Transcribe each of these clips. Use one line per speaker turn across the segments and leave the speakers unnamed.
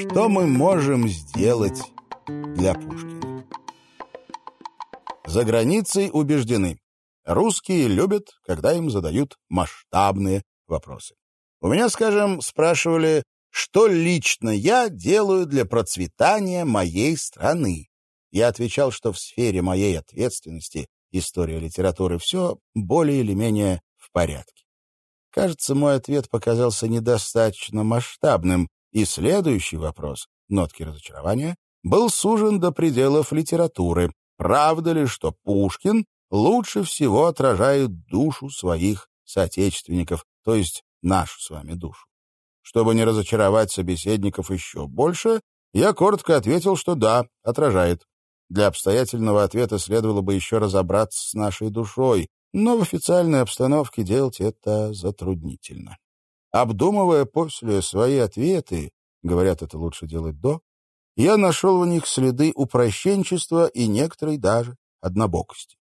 Что мы можем сделать для Пушкина? За границей убеждены. Русские любят, когда им задают масштабные вопросы. У меня, скажем, спрашивали, что лично я делаю для процветания моей страны. Я отвечал, что в сфере моей ответственности история литературы все более или менее в порядке. Кажется, мой ответ показался недостаточно масштабным, и следующий вопрос, нотки разочарования, был сужен до пределов литературы. Правда ли, что Пушкин лучше всего отражает душу своих соотечественников, то есть нашу с вами душу? Чтобы не разочаровать собеседников еще больше, я коротко ответил, что да, отражает. Для обстоятельного ответа следовало бы еще разобраться с нашей душой, но в официальной обстановке делать это затруднительно. Обдумывая после свои ответы, говорят, это лучше делать до, я нашел в них следы упрощенчества и некоторой даже однобокости.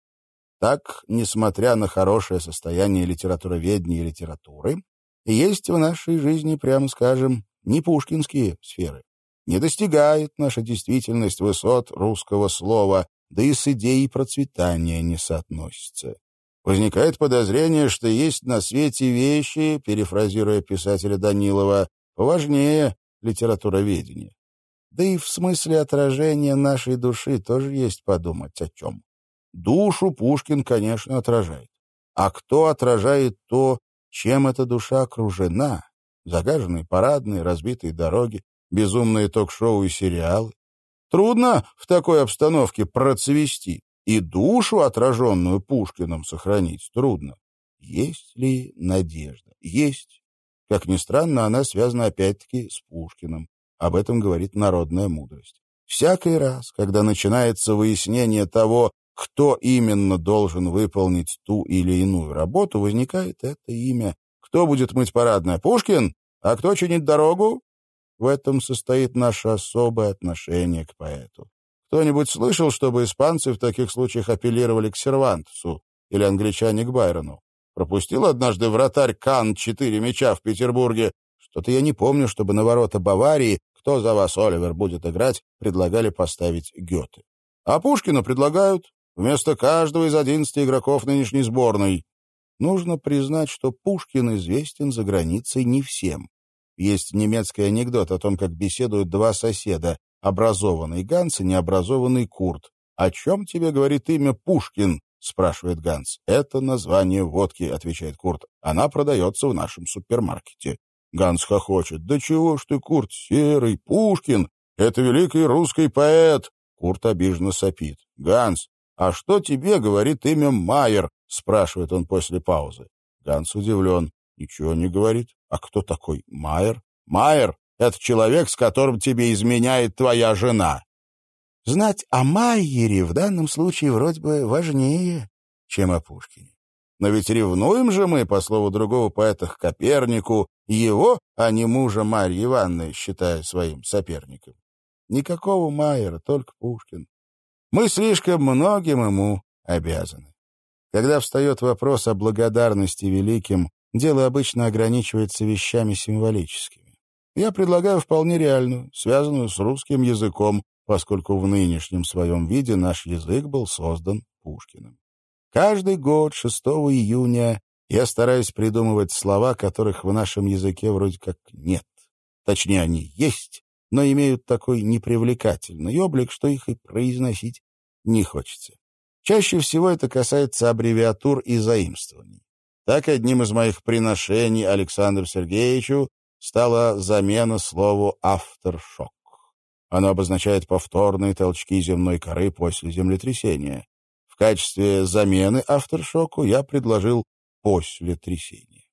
Так, несмотря на хорошее состояние литературоведения и литературы, есть в нашей жизни, прямо скажем, не пушкинские сферы. Не достигает наша действительность высот русского слова, да и с идеей процветания не соотносится. Возникает подозрение, что есть на свете вещи, перефразируя писателя Данилова, важнее литературоведения. Да и в смысле отражения нашей души тоже есть подумать о чем. Душу Пушкин, конечно, отражает. А кто отражает то, чем эта душа окружена? Загаженные парадные, разбитые дороги, безумные ток-шоу и сериалы. Трудно в такой обстановке процвести. И душу, отраженную Пушкиным, сохранить трудно. Есть ли надежда? Есть. Как ни странно, она связана опять-таки с Пушкиным. Об этом говорит народная мудрость. Всякий раз, когда начинается выяснение того, кто именно должен выполнить ту или иную работу, возникает это имя. Кто будет мыть парадное? Пушкин? А кто чинит дорогу? В этом состоит наше особое отношение к поэту. Кто-нибудь слышал, чтобы испанцы в таких случаях апеллировали к Сервантесу или англичане к Байрону? Пропустил однажды вратарь Кан четыре мяча в Петербурге. Что-то я не помню, чтобы на ворота Баварии «Кто за вас, Оливер, будет играть?» предлагали поставить Гёте. А Пушкину предлагают вместо каждого из одиннадцати игроков нынешней сборной. Нужно признать, что Пушкин известен за границей не всем. Есть немецкий анекдот о том, как беседуют два соседа, Образованный Ганс и необразованный Курт. «О чем тебе говорит имя Пушкин?» — спрашивает Ганс. «Это название водки», — отвечает Курт. «Она продается в нашем супермаркете». Ганс хохочет. «Да чего ж ты, Курт, серый, Пушкин? Это великий русский поэт!» Курт обиженно сопит. «Ганс, а что тебе говорит имя Майер?» — спрашивает он после паузы. Ганс удивлен. «Ничего не говорит. А кто такой Майер?» «Майер это человек, с которым тебе изменяет твоя жена. Знать о Майере в данном случае вроде бы важнее, чем о Пушкине. Но ведь ревнуем же мы, по слову другого поэта, к Копернику, его, а не мужа Марьи Ивановны, считая своим соперником. Никакого Майера, только Пушкин. Мы слишком многим ему обязаны. Когда встает вопрос о благодарности великим, дело обычно ограничивается вещами символическими. Я предлагаю вполне реальную, связанную с русским языком, поскольку в нынешнем своем виде наш язык был создан Пушкиным. Каждый год 6 июня я стараюсь придумывать слова, которых в нашем языке вроде как нет. Точнее, они есть, но имеют такой непривлекательный облик, что их и произносить не хочется. Чаще всего это касается аббревиатур и заимствований. Так одним из моих приношений Александру Сергеевичу стала замена слову «авторшок». Оно обозначает повторные толчки земной коры после землетрясения. В качестве замены авторшоку я предложил «после трясения».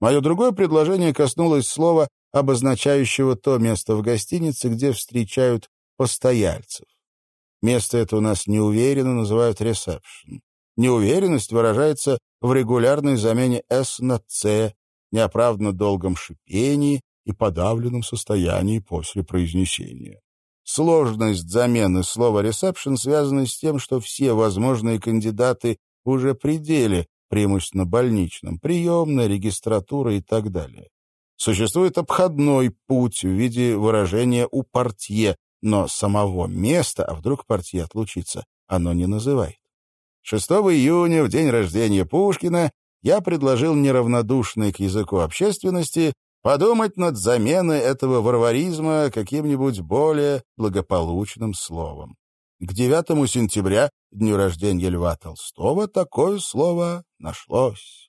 Мое другое предложение коснулось слова, обозначающего то место в гостинице, где встречают постояльцев. Место это у нас неуверенно называют ресепшн. Неуверенность выражается в регулярной замене «с» на «ц», неоправданно долгом шипении и подавленном состоянии после произнесения. Сложность замены слова «ресепшн» связана с тем, что все возможные кандидаты уже пределе, преимущественно больничном, приемная, регистратура и так далее. Существует обходной путь в виде выражения «у портье», но самого места, а вдруг портье отлучится, оно не называет. 6 июня, в день рождения Пушкина, я предложил неравнодушной к языку общественности подумать над заменой этого варваризма каким-нибудь более благополучным словом. К 9 сентября, дню рождения Льва Толстого, такое слово нашлось.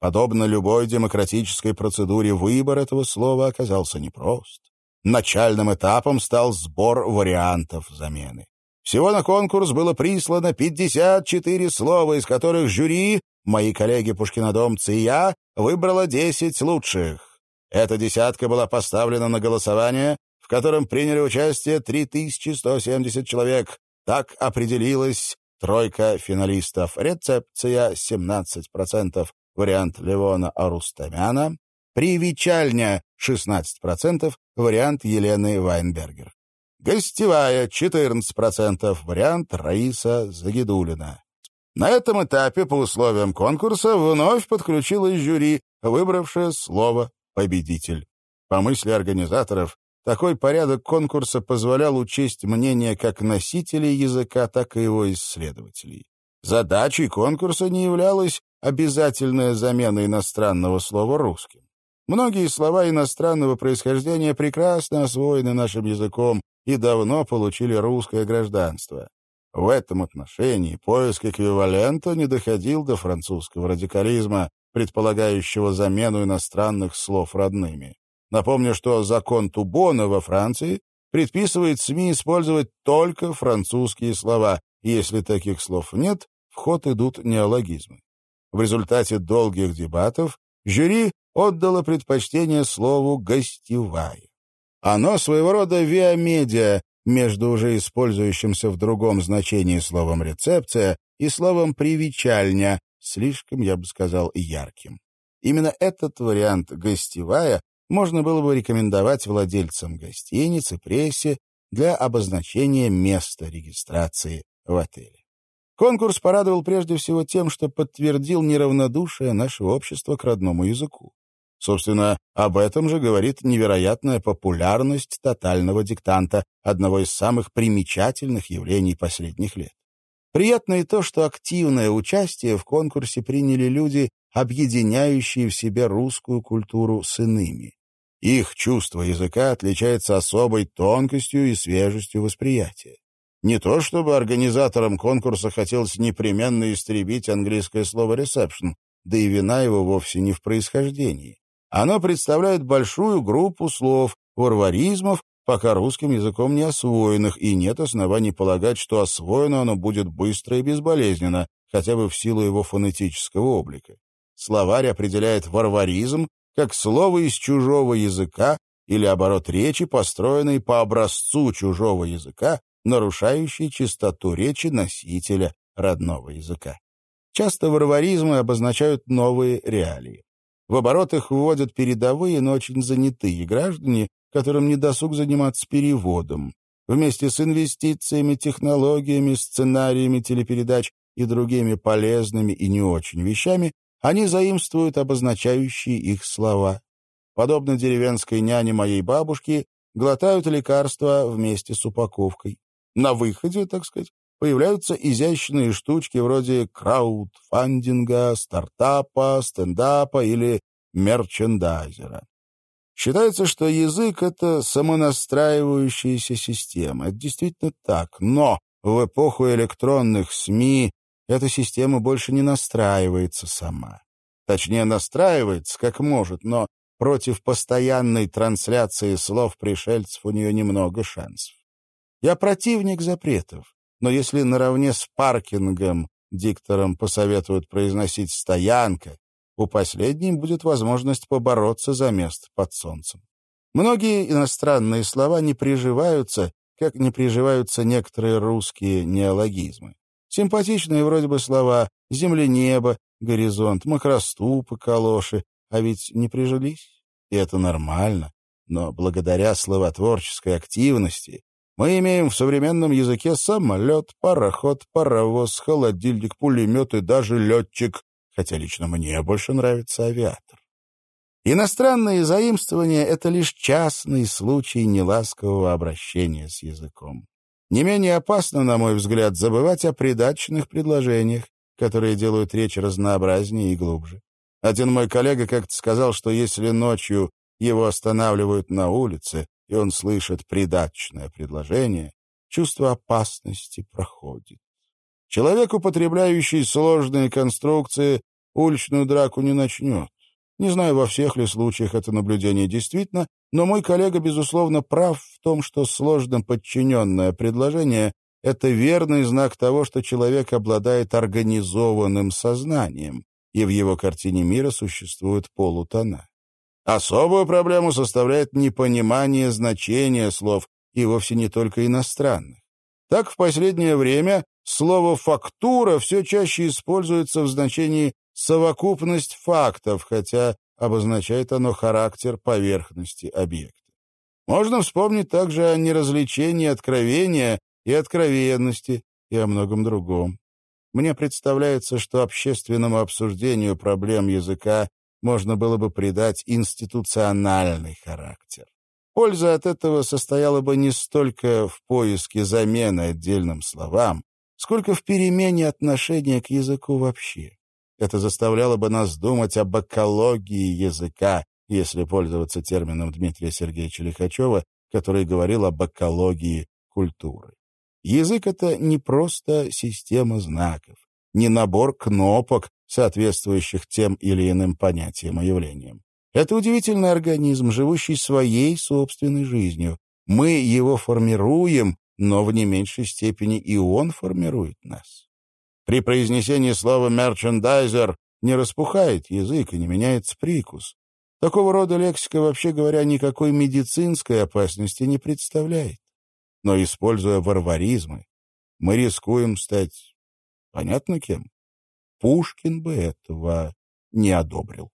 Подобно любой демократической процедуре, выбор этого слова оказался непрост. Начальным этапом стал сбор вариантов замены. Всего на конкурс было прислано 54 слова, из которых жюри, мои коллеги-пушкинодомцы и я, выбрало 10 лучших. Эта десятка была поставлена на голосование, в котором приняли участие 3170 человек. Так определилась тройка финалистов. Рецепция 17%, вариант Левона Арустамяна, Привечальня 16%, вариант Елены Вайнбергер. Гостевая 14%, вариант Раиса Загидулина. На этом этапе по условиям конкурса вновь подключилось жюри, выбравшее слово «победитель». По мысли организаторов, такой порядок конкурса позволял учесть мнение как носителей языка, так и его исследователей. Задачей конкурса не являлась обязательная замена иностранного слова русским. Многие слова иностранного происхождения прекрасно освоены нашим языком и давно получили русское гражданство. В этом отношении поиск эквивалента не доходил до французского радикализма, предполагающего замену иностранных слов родными. Напомню, что закон Тубона во Франции предписывает СМИ использовать только французские слова, если таких слов нет, в ход идут неологизмы. В результате долгих дебатов жюри отдало предпочтение слову «гостевая». Оно своего рода виамедиа между уже использующимся в другом значении словом «рецепция» и словом «привечальня», слишком, я бы сказал, ярким. Именно этот вариант «гостевая» можно было бы рекомендовать владельцам гостиниц и прессе для обозначения места регистрации в отеле. Конкурс порадовал прежде всего тем, что подтвердил неравнодушие нашего общества к родному языку. Собственно, об этом же говорит невероятная популярность тотального диктанта, одного из самых примечательных явлений последних лет. Приятно и то, что активное участие в конкурсе приняли люди, объединяющие в себе русскую культуру с иными. Их чувство языка отличается особой тонкостью и свежестью восприятия. Не то чтобы организаторам конкурса хотелось непременно истребить английское слово «ресепшн», да и вина его вовсе не в происхождении. Оно представляет большую группу слов, варваризмов, пока русским языком не освоенных, и нет оснований полагать, что освоено оно будет быстро и безболезненно, хотя бы в силу его фонетического облика. Словарь определяет варваризм как слово из чужого языка или оборот речи, построенный по образцу чужого языка, нарушающий чистоту речи носителя родного языка. Часто варваризмы обозначают новые реалии. В оборот их вводят передовые, но очень занятые граждане, которым не досуг заниматься переводом. Вместе с инвестициями, технологиями, сценариями телепередач и другими полезными и не очень вещами они заимствуют обозначающие их слова. Подобно деревенской няне моей бабушки, глотают лекарства вместе с упаковкой. На выходе, так сказать, появляются изящные штучки вроде краудфандинга, стартапа, стендапа или мерчендайзера. Считается, что язык — это самонастраивающаяся система. Это действительно так. Но в эпоху электронных СМИ эта система больше не настраивается сама. Точнее, настраивается, как может, но против постоянной трансляции слов пришельцев у нее немного шансов. Я противник запретов, но если наравне с паркингом дикторам посоветуют произносить «стоянка», у последней будет возможность побороться за место под солнцем. Многие иностранные слова не приживаются, как не приживаются некоторые русские неологизмы. Симпатичные вроде бы слова «земля-небо», «горизонт», «макроступы», «калоши», а ведь не прижились. И это нормально. Но благодаря словотворческой активности мы имеем в современном языке самолет, пароход, паровоз, холодильник, пулемет и даже летчик, хотя лично мне больше нравится авиатор. Иностранные заимствования — это лишь частный случай неласкового обращения с языком. Не менее опасно, на мой взгляд, забывать о придаточных предложениях, которые делают речь разнообразнее и глубже. Один мой коллега как-то сказал, что если ночью его останавливают на улице, и он слышит придаточное предложение, чувство опасности проходит. Человек, употребляющий сложные конструкции, уличную драку не начнет. Не знаю, во всех ли случаях это наблюдение действительно, но мой коллега, безусловно, прав в том, что сложно подчиненное предложение — это верный знак того, что человек обладает организованным сознанием, и в его картине мира существуют полутона. Особую проблему составляет непонимание значения слов, и вовсе не только иностранных. Так в последнее время слово «фактура» все чаще используется в значении совокупность фактов, хотя обозначает оно характер поверхности объекта. Можно вспомнить также о неразличении откровения и откровенности и о многом другом. Мне представляется, что общественному обсуждению проблем языка можно было бы придать институциональный характер. Польза от этого состояла бы не столько в поиске замены отдельным словам, сколько в перемене отношения к языку вообще. Это заставляло бы нас думать об экологии языка, если пользоваться термином Дмитрия Сергеевича Лихачева, который говорил об экологии культуры. Язык — это не просто система знаков, не набор кнопок, соответствующих тем или иным понятиям и явлениям. Это удивительный организм, живущий своей собственной жизнью. Мы его формируем, но в не меньшей степени и он формирует нас. При произнесении слова «мерчендайзер» не распухает язык и не меняется прикус. Такого рода лексика, вообще говоря, никакой медицинской опасности не представляет. Но, используя варваризмы, мы рискуем стать понятно кем. Пушкин бы этого не одобрил.